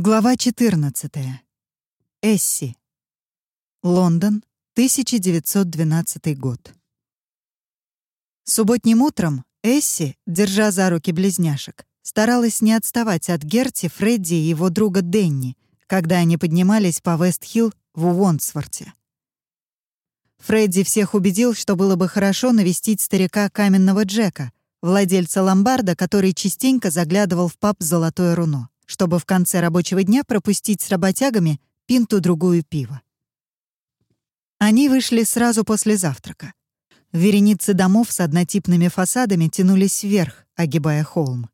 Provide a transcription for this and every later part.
Глава 14. Эсси. Лондон, 1912 год. Субботним утром Эсси, держа за руки близняшек, старалась не отставать от Герти, Фредди и его друга Денни, когда они поднимались по Вест-Хилл в Уонсворте. Фредди всех убедил, что было бы хорошо навестить старика каменного Джека, владельца ломбарда, который частенько заглядывал в паб «Золотое руно» чтобы в конце рабочего дня пропустить с работягами пинту-другую пива. Они вышли сразу после завтрака. Вереницы домов с однотипными фасадами тянулись вверх, огибая холм.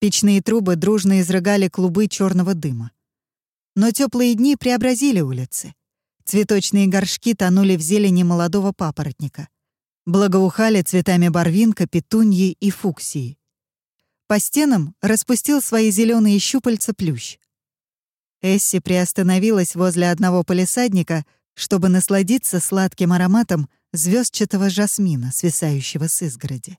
Печные трубы дружно изрыгали клубы черного дыма. Но теплые дни преобразили улицы. Цветочные горшки тонули в зелени молодого папоротника. Благоухали цветами барвинка, петуньи и фуксии. По стенам распустил свои зеленые щупальца плющ. Эсси приостановилась возле одного полисадника, чтобы насладиться сладким ароматом звездчатого жасмина, свисающего с изгороди.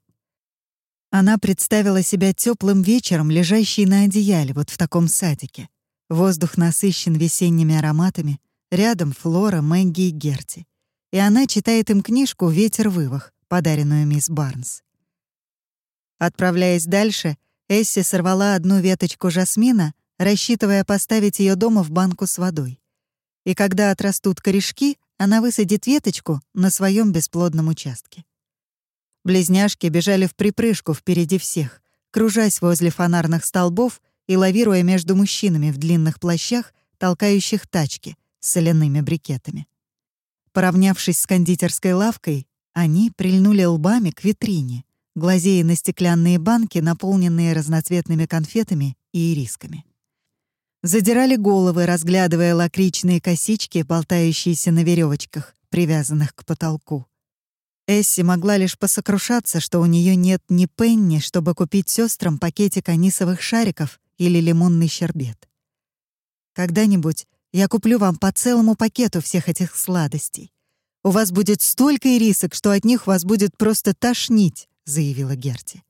Она представила себя теплым вечером, лежащей на одеяле вот в таком садике. Воздух насыщен весенними ароматами, рядом Флора, Мэгги и Герти. И она читает им книжку «Ветер вывах», подаренную мисс Барнс. Отправляясь дальше, Эсси сорвала одну веточку жасмина, рассчитывая поставить ее дома в банку с водой. И когда отрастут корешки, она высадит веточку на своем бесплодном участке. Близняшки бежали в припрыжку впереди всех, кружась возле фонарных столбов и лавируя между мужчинами в длинных плащах, толкающих тачки с соляными брикетами. Поравнявшись с кондитерской лавкой, они прильнули лбами к витрине, глазея на стеклянные банки, наполненные разноцветными конфетами и ирисками. Задирали головы, разглядывая лакричные косички, болтающиеся на веревочках, привязанных к потолку. Эсси могла лишь посокрушаться, что у нее нет ни пенни, чтобы купить сестрам пакетик анисовых шариков или лимонный щербет. «Когда-нибудь я куплю вам по целому пакету всех этих сладостей. У вас будет столько ирисок, что от них вас будет просто тошнить», — заявила Герти.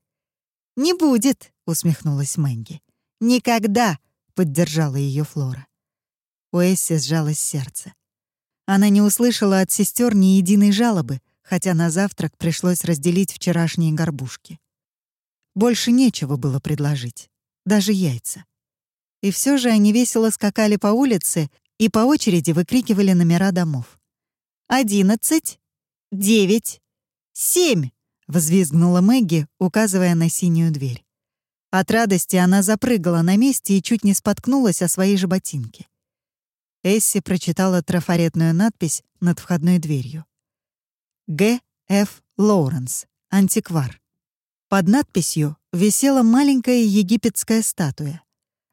«Не будет», — усмехнулась Мэнги. «Никогда», — поддержала ее Флора. У Эсси сжалось сердце. Она не услышала от сестер ни единой жалобы, хотя на завтрак пришлось разделить вчерашние горбушки. Больше нечего было предложить, даже яйца. И все же они весело скакали по улице и по очереди выкрикивали номера домов. «Одиннадцать! Девять! Семь!» — взвизгнула Мэгги, указывая на синюю дверь. От радости она запрыгала на месте и чуть не споткнулась о свои же ботинки. Эсси прочитала трафаретную надпись над входной дверью. «Г. Ф. Лоуренс. Антиквар». Под надписью висела маленькая египетская статуя.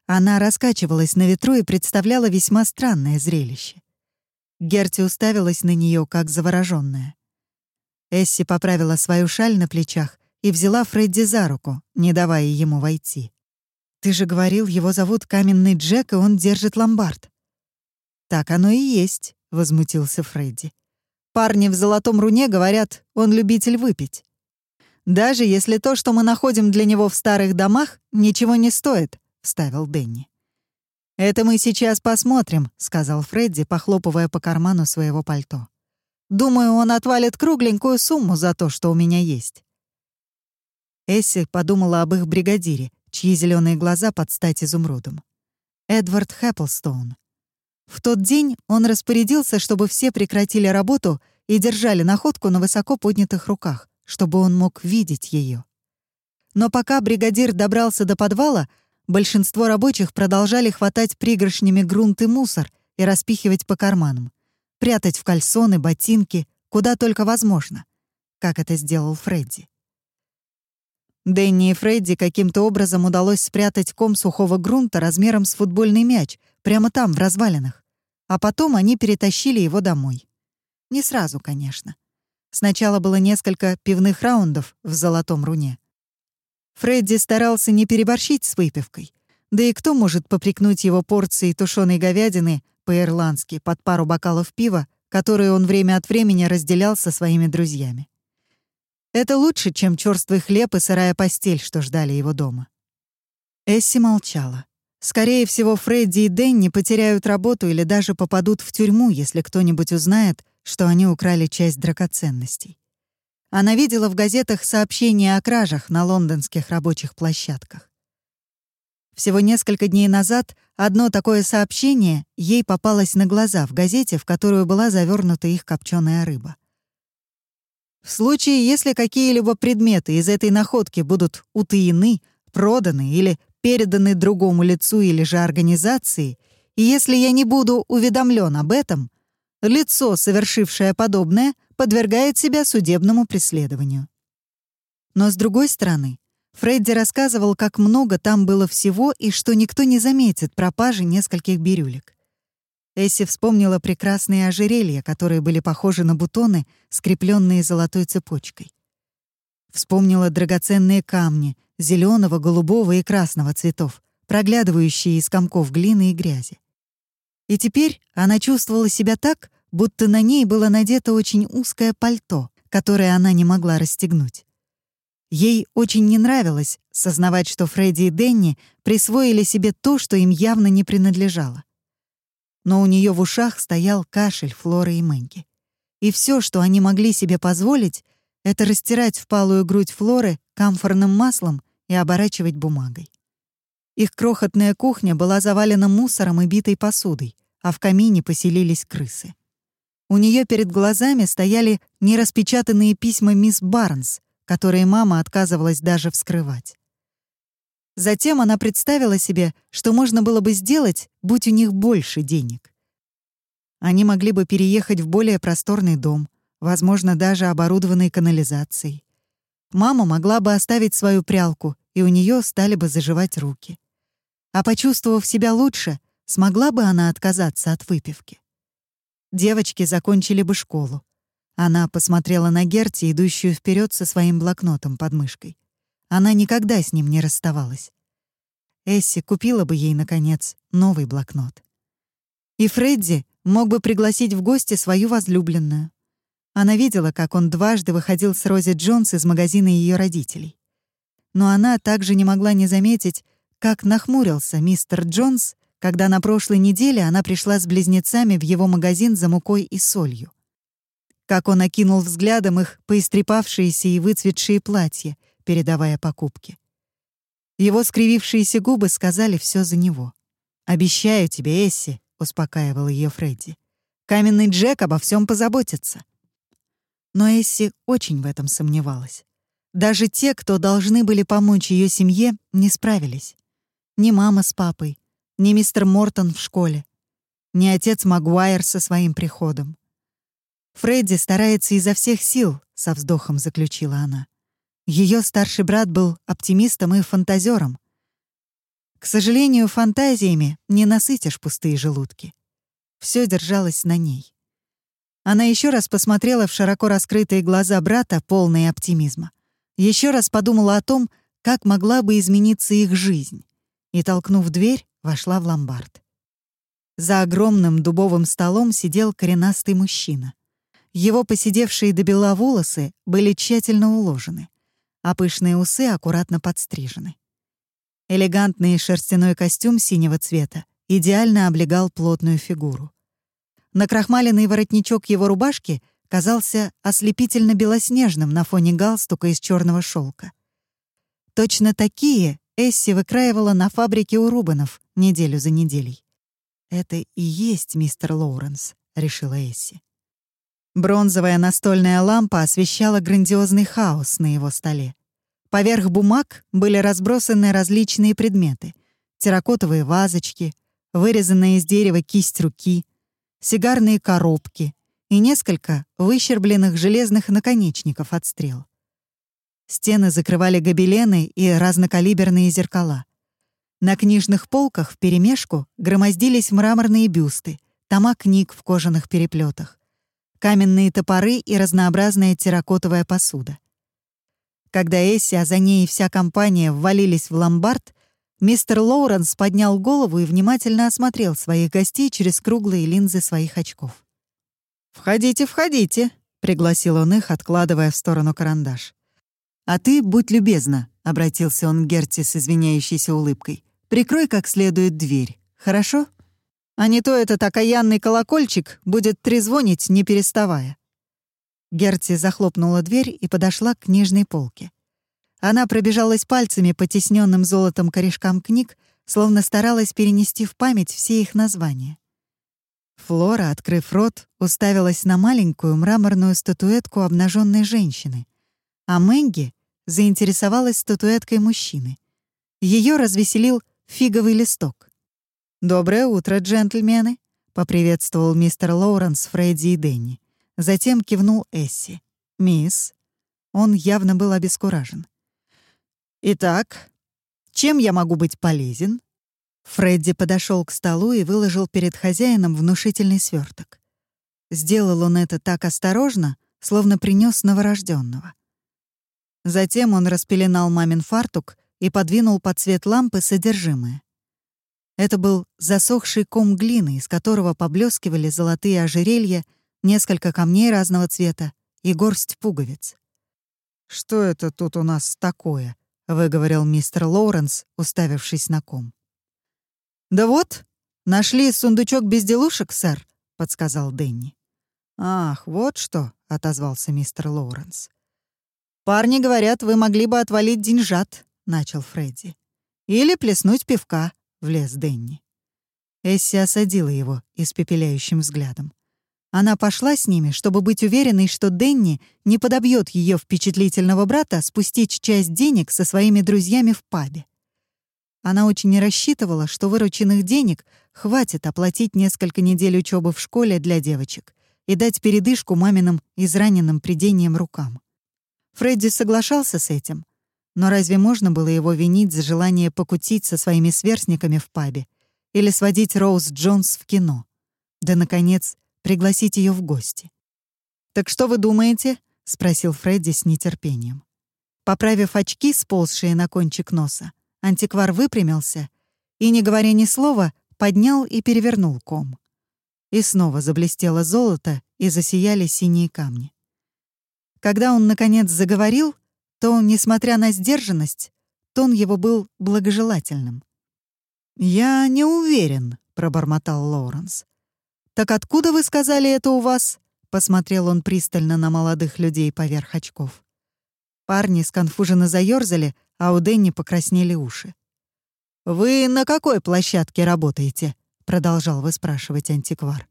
Она раскачивалась на ветру и представляла весьма странное зрелище. Герти уставилась на нее как заворожённая. Эсси поправила свою шаль на плечах и взяла Фредди за руку, не давая ему войти. «Ты же говорил, его зовут Каменный Джек, и он держит ломбард». «Так оно и есть», — возмутился Фредди. «Парни в золотом руне говорят, он любитель выпить. Даже если то, что мы находим для него в старых домах, ничего не стоит», — вставил Дэнни. «Это мы сейчас посмотрим», — сказал Фредди, похлопывая по карману своего пальто. Думаю, он отвалит кругленькую сумму за то, что у меня есть». Эсси подумала об их бригадире, чьи зеленые глаза под стать изумрудом. Эдвард Хэпплстоун. В тот день он распорядился, чтобы все прекратили работу и держали находку на высоко поднятых руках, чтобы он мог видеть ее. Но пока бригадир добрался до подвала, большинство рабочих продолжали хватать пригоршнями грунт и мусор и распихивать по карманам прятать в кальсоны, ботинки, куда только возможно, как это сделал Фредди. Дэнни и Фредди каким-то образом удалось спрятать ком сухого грунта размером с футбольный мяч прямо там, в развалинах, а потом они перетащили его домой. Не сразу, конечно. Сначала было несколько пивных раундов в золотом руне. Фредди старался не переборщить с выпивкой. Да и кто может попрекнуть его порцией тушеной говядины по-ирландски под пару бокалов пива, которые он время от времени разделял со своими друзьями. Это лучше, чем чёрствый хлеб и сырая постель, что ждали его дома. Эсси молчала. Скорее всего, Фредди и Дэнни потеряют работу или даже попадут в тюрьму, если кто-нибудь узнает, что они украли часть драгоценностей. Она видела в газетах сообщения о кражах на лондонских рабочих площадках. Всего несколько дней назад одно такое сообщение ей попалось на глаза в газете, в которую была завернута их копченая рыба. В случае, если какие-либо предметы из этой находки будут утаены, проданы или переданы другому лицу или же организации, и если я не буду уведомлен об этом, лицо, совершившее подобное, подвергает себя судебному преследованию. Но с другой стороны, Фредди рассказывал, как много там было всего и что никто не заметит пропажи нескольких бирюлек. Эсси вспомнила прекрасные ожерелья, которые были похожи на бутоны, скрепленные золотой цепочкой. Вспомнила драгоценные камни зеленого, голубого и красного цветов, проглядывающие из комков глины и грязи. И теперь она чувствовала себя так, будто на ней было надето очень узкое пальто, которое она не могла расстегнуть. Ей очень не нравилось сознавать, что Фредди и Денни присвоили себе то, что им явно не принадлежало. Но у нее в ушах стоял кашель Флоры и Мэнги. И все, что они могли себе позволить, это растирать впалую грудь Флоры камфорным маслом и оборачивать бумагой. Их крохотная кухня была завалена мусором и битой посудой, а в камине поселились крысы. У нее перед глазами стояли нераспечатанные письма мисс Барнс, которые мама отказывалась даже вскрывать. Затем она представила себе, что можно было бы сделать, будь у них больше денег. Они могли бы переехать в более просторный дом, возможно, даже оборудованный канализацией. Мама могла бы оставить свою прялку, и у нее стали бы заживать руки. А почувствовав себя лучше, смогла бы она отказаться от выпивки. Девочки закончили бы школу, она посмотрела на Герти, идущую вперед со своим блокнотом под мышкой. Она никогда с ним не расставалась. Эсси купила бы ей, наконец, новый блокнот. И Фредди мог бы пригласить в гости свою возлюбленную. Она видела, как он дважды выходил с Рози Джонс из магазина ее родителей. Но она также не могла не заметить, как нахмурился мистер Джонс, когда на прошлой неделе она пришла с близнецами в его магазин за мукой и солью как он окинул взглядом их поистрепавшиеся и выцветшие платья, передавая покупки. Его скривившиеся губы сказали все за него. «Обещаю тебе, Эсси», — успокаивал ее Фредди. «Каменный Джек обо всем позаботится». Но Эсси очень в этом сомневалась. Даже те, кто должны были помочь ее семье, не справились. Ни мама с папой, ни мистер Мортон в школе, ни отец Магуайр со своим приходом. Фредди старается изо всех сил, со вздохом заключила она. Ее старший брат был оптимистом и фантазером. К сожалению, фантазиями не насытишь пустые желудки. Все держалось на ней. Она еще раз посмотрела в широко раскрытые глаза брата, полные оптимизма. Еще раз подумала о том, как могла бы измениться их жизнь, и, толкнув дверь, вошла в ломбард. За огромным дубовым столом сидел коренастый мужчина. Его посидевшие до бела волосы были тщательно уложены, а пышные усы аккуратно подстрижены. Элегантный шерстяной костюм синего цвета идеально облегал плотную фигуру. Накрахмаленный воротничок его рубашки казался ослепительно белоснежным на фоне галстука из черного шелка. Точно такие Эсси выкраивала на фабрике у Рубанов неделю за неделей. «Это и есть мистер Лоуренс», — решила Эсси. Бронзовая настольная лампа освещала грандиозный хаос на его столе. Поверх бумаг были разбросаны различные предметы. Терракотовые вазочки, вырезанная из дерева кисть руки, сигарные коробки и несколько выщербленных железных наконечников от стрел. Стены закрывали гобелены и разнокалиберные зеркала. На книжных полках вперемешку громоздились мраморные бюсты, тома книг в кожаных переплетах, каменные топоры и разнообразная терракотовая посуда. Когда Эсси, а за ней вся компания ввалились в ломбард, мистер Лоуренс поднял голову и внимательно осмотрел своих гостей через круглые линзы своих очков. «Входите, входите», — пригласил он их, откладывая в сторону карандаш. «А ты, будь любезна», — обратился он к Герти с извиняющейся улыбкой, Прикрой как следует дверь, хорошо? А не то этот окаянный колокольчик будет трезвонить, не переставая». Герти захлопнула дверь и подошла к книжной полке. Она пробежалась пальцами по тесненным золотом корешкам книг, словно старалась перенести в память все их названия. Флора, открыв рот, уставилась на маленькую мраморную статуэтку обнаженной женщины, а Мэнги заинтересовалась статуэткой мужчины. Ее развеселил фиговый листок. «Доброе утро, джентльмены!» — поприветствовал мистер Лоуренс Фредди и Дэнни. Затем кивнул Эсси. «Мисс». Он явно был обескуражен. «Итак, чем я могу быть полезен?» Фредди подошел к столу и выложил перед хозяином внушительный сверток. Сделал он это так осторожно, словно принес новорожденного. Затем он распеленал мамин фартук и подвинул под свет лампы содержимое. Это был засохший ком глины, из которого поблескивали золотые ожерелья, несколько камней разного цвета и горсть пуговиц. «Что это тут у нас такое?» — выговорил мистер Лоуренс, уставившись на ком. «Да вот, нашли сундучок безделушек, сэр», — подсказал Дэнни. «Ах, вот что», — отозвался мистер Лоуренс. «Парни говорят, вы могли бы отвалить деньжат», — начал Фредди. «Или плеснуть пивка», — влез Дэнни. Эсси осадила его испепеляющим взглядом. Она пошла с ними, чтобы быть уверенной, что Денни не подобьет ее впечатлительного брата спустить часть денег со своими друзьями в пабе. Она очень не рассчитывала, что вырученных денег хватит оплатить несколько недель учебы в школе для девочек и дать передышку маминым израненным придением рукам. Фредди соглашался с этим, но разве можно было его винить за желание покутить со своими сверстниками в пабе или сводить Роуз Джонс в кино? Да, наконец, пригласить ее в гости. «Так что вы думаете?» — спросил Фредди с нетерпением. Поправив очки, сползшие на кончик носа, антиквар выпрямился и, не говоря ни слова, поднял и перевернул ком. И снова заблестело золото и засияли синие камни. Когда он, наконец, заговорил, то, несмотря на сдержанность, тон его был благожелательным. «Я не уверен», — пробормотал Лоуренс. «Так откуда вы сказали это у вас?» — посмотрел он пристально на молодых людей поверх очков. Парни сконфуженно заёрзали, а у Дэнни покраснели уши. «Вы на какой площадке работаете?» — продолжал выспрашивать антиквар.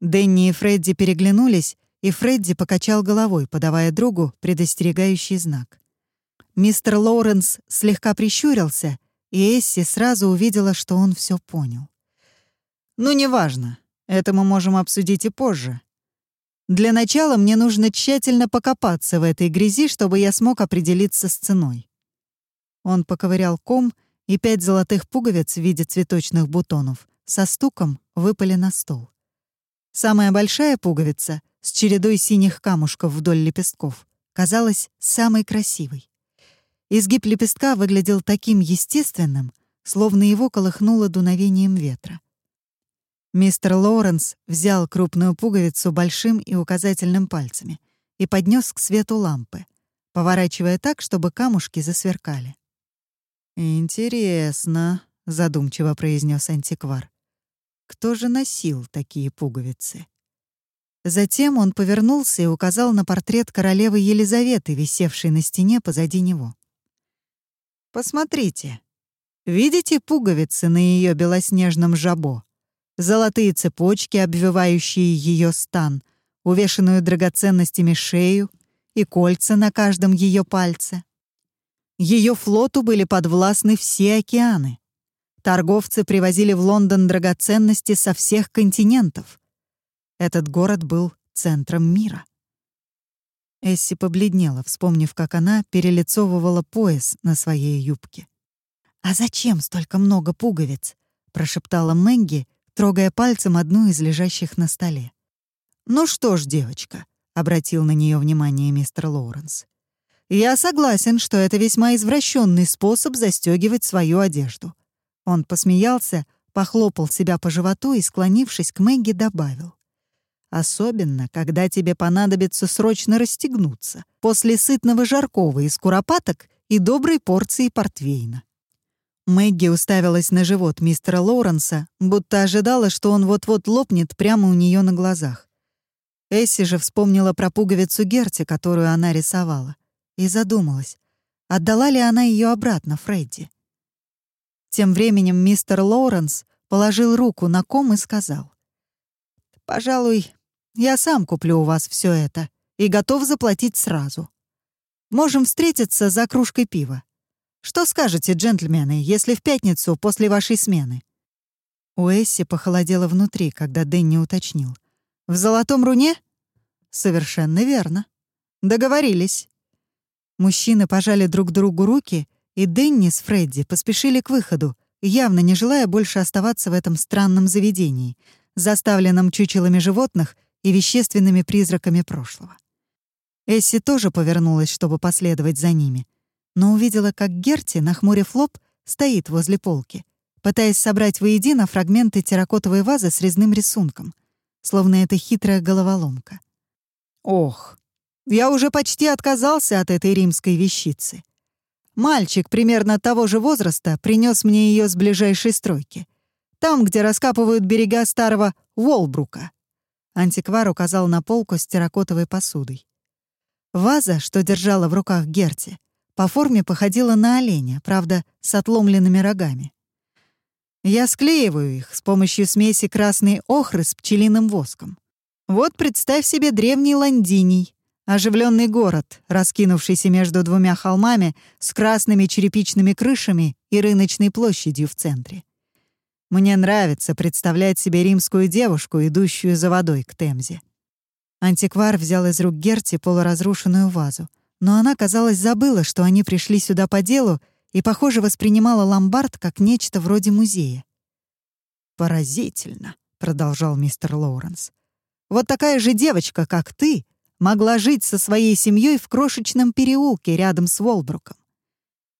Дэнни и Фредди переглянулись, и Фредди покачал головой, подавая другу предостерегающий знак. Мистер Лоуренс слегка прищурился, и Эсси сразу увидела, что он все понял. «Ну, неважно. Это мы можем обсудить и позже. Для начала мне нужно тщательно покопаться в этой грязи, чтобы я смог определиться с ценой. Он поковырял ком, и пять золотых пуговиц в виде цветочных бутонов со стуком выпали на стол. Самая большая пуговица с чередой синих камушков вдоль лепестков казалась самой красивой. Изгиб лепестка выглядел таким естественным, словно его колыхнуло дуновением ветра. Мистер Лоуренс взял крупную пуговицу большим и указательным пальцами и поднес к свету лампы, поворачивая так, чтобы камушки засверкали. «Интересно», — задумчиво произнес антиквар. «Кто же носил такие пуговицы?» Затем он повернулся и указал на портрет королевы Елизаветы, висевшей на стене позади него. «Посмотрите. Видите пуговицы на ее белоснежном жабо? золотые цепочки, обвивающие ее стан, увешанную драгоценностями шею и кольца на каждом ее пальце. Ее флоту были подвластны все океаны. Торговцы привозили в Лондон драгоценности со всех континентов. Этот город был центром мира. Эсси побледнела, вспомнив, как она перелицовывала пояс на своей юбке. «А зачем столько много пуговиц?» — прошептала Мэнги, трогая пальцем одну из лежащих на столе. «Ну что ж, девочка», — обратил на нее внимание мистер Лоуренс. «Я согласен, что это весьма извращенный способ застегивать свою одежду». Он посмеялся, похлопал себя по животу и, склонившись к Мэгги, добавил. «Особенно, когда тебе понадобится срочно расстегнуться после сытного жаркого из куропаток и доброй порции портвейна». Мэгги уставилась на живот мистера Лоуренса, будто ожидала, что он вот-вот лопнет прямо у нее на глазах. Эсси же вспомнила про пуговицу Герти, которую она рисовала, и задумалась, отдала ли она ее обратно Фредди. Тем временем мистер Лоуренс положил руку на ком и сказал. «Пожалуй, я сам куплю у вас все это и готов заплатить сразу. Можем встретиться за кружкой пива. Что скажете, джентльмены, если в пятницу после вашей смены?» У Эсси похолодело внутри, когда Дэнни уточнил. «В золотом руне?» «Совершенно верно. Договорились». Мужчины пожали друг другу руки, и Дэнни с Фредди поспешили к выходу, явно не желая больше оставаться в этом странном заведении, заставленном чучелами животных и вещественными призраками прошлого. Эсси тоже повернулась, чтобы последовать за ними — но увидела, как Герти, нахмурив лоб, стоит возле полки, пытаясь собрать воедино фрагменты терракотовой вазы с резным рисунком, словно это хитрая головоломка. Ох, я уже почти отказался от этой римской вещицы. Мальчик примерно того же возраста принес мне ее с ближайшей стройки. Там, где раскапывают берега старого Уолбрука. Антиквар указал на полку с терракотовой посудой. Ваза, что держала в руках Герти, по форме походила на оленя, правда, с отломленными рогами. Я склеиваю их с помощью смеси красной охры с пчелиным воском. Вот представь себе древний Лондиний, оживленный город, раскинувшийся между двумя холмами с красными черепичными крышами и рыночной площадью в центре. Мне нравится представлять себе римскую девушку, идущую за водой к Темзе. Антиквар взял из рук Герти полуразрушенную вазу — но она, казалось, забыла, что они пришли сюда по делу и, похоже, воспринимала ломбард как нечто вроде музея. «Поразительно», — продолжал мистер Лоуренс. «Вот такая же девочка, как ты, могла жить со своей семьей в крошечном переулке рядом с Волбруком.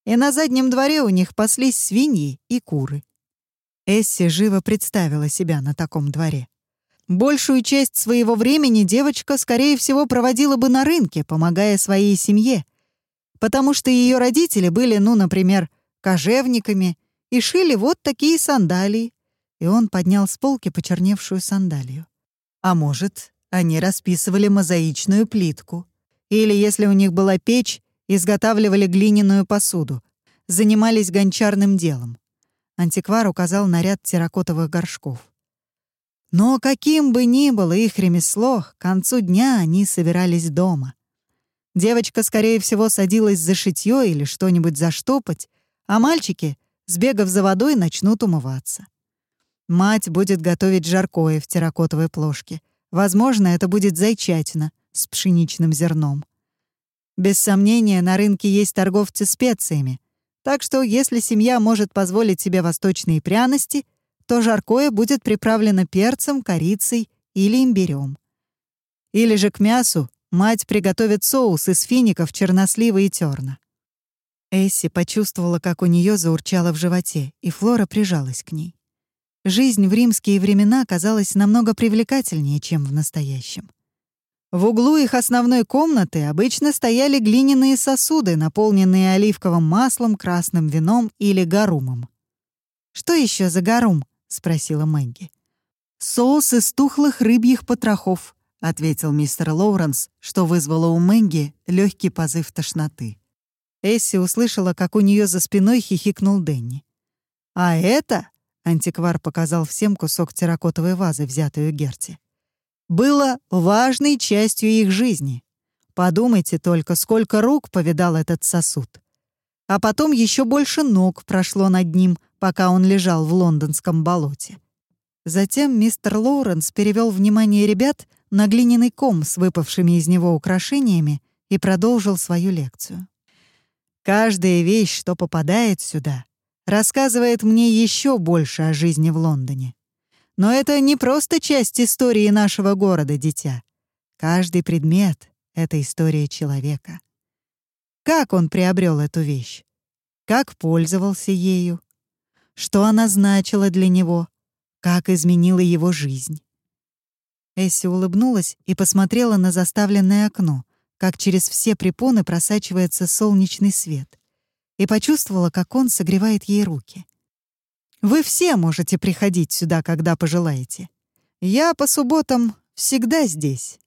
И на заднем дворе у них паслись свиньи и куры». Эсси живо представила себя на таком дворе. Большую часть своего времени девочка, скорее всего, проводила бы на рынке, помогая своей семье, потому что ее родители были, ну, например, кожевниками и шили вот такие сандалии. И он поднял с полки почерневшую сандалию. А может, они расписывали мозаичную плитку. Или, если у них была печь, изготавливали глиняную посуду, занимались гончарным делом. Антиквар указал на ряд терракотовых горшков. Но каким бы ни было их ремесло, к концу дня они собирались дома. Девочка, скорее всего, садилась за шитьё или что-нибудь заштопать, а мальчики, сбегав за водой, начнут умываться. Мать будет готовить жаркое в терракотовой плошке. Возможно, это будет зайчатина с пшеничным зерном. Без сомнения, на рынке есть торговцы специями, так что если семья может позволить себе восточные пряности — то жаркое будет приправлено перцем, корицей или имбирем. Или же к мясу мать приготовит соус из фиников, чернослива и терна. Эсси почувствовала, как у нее заурчало в животе, и Флора прижалась к ней. Жизнь в римские времена казалась намного привлекательнее, чем в настоящем. В углу их основной комнаты обычно стояли глиняные сосуды, наполненные оливковым маслом, красным вином или гарумом. Что еще за гарум? — спросила Мэгги. «Соус из тухлых рыбьих потрохов», — ответил мистер Лоуренс, что вызвало у Мэгги легкий позыв тошноты. Эсси услышала, как у нее за спиной хихикнул Дэнни. «А это...» — антиквар показал всем кусок терракотовой вазы, взятую Герти. «Было важной частью их жизни. Подумайте только, сколько рук повидал этот сосуд. А потом еще больше ног прошло над ним — пока он лежал в лондонском болоте. Затем мистер Лоуренс перевел внимание ребят на глиняный ком с выпавшими из него украшениями и продолжил свою лекцию. «Каждая вещь, что попадает сюда, рассказывает мне еще больше о жизни в Лондоне. Но это не просто часть истории нашего города, дитя. Каждый предмет — это история человека. Как он приобрел эту вещь? Как пользовался ею? что она значила для него, как изменила его жизнь. Эсси улыбнулась и посмотрела на заставленное окно, как через все препоны просачивается солнечный свет. И почувствовала, как он согревает ей руки. «Вы все можете приходить сюда, когда пожелаете. Я по субботам всегда здесь».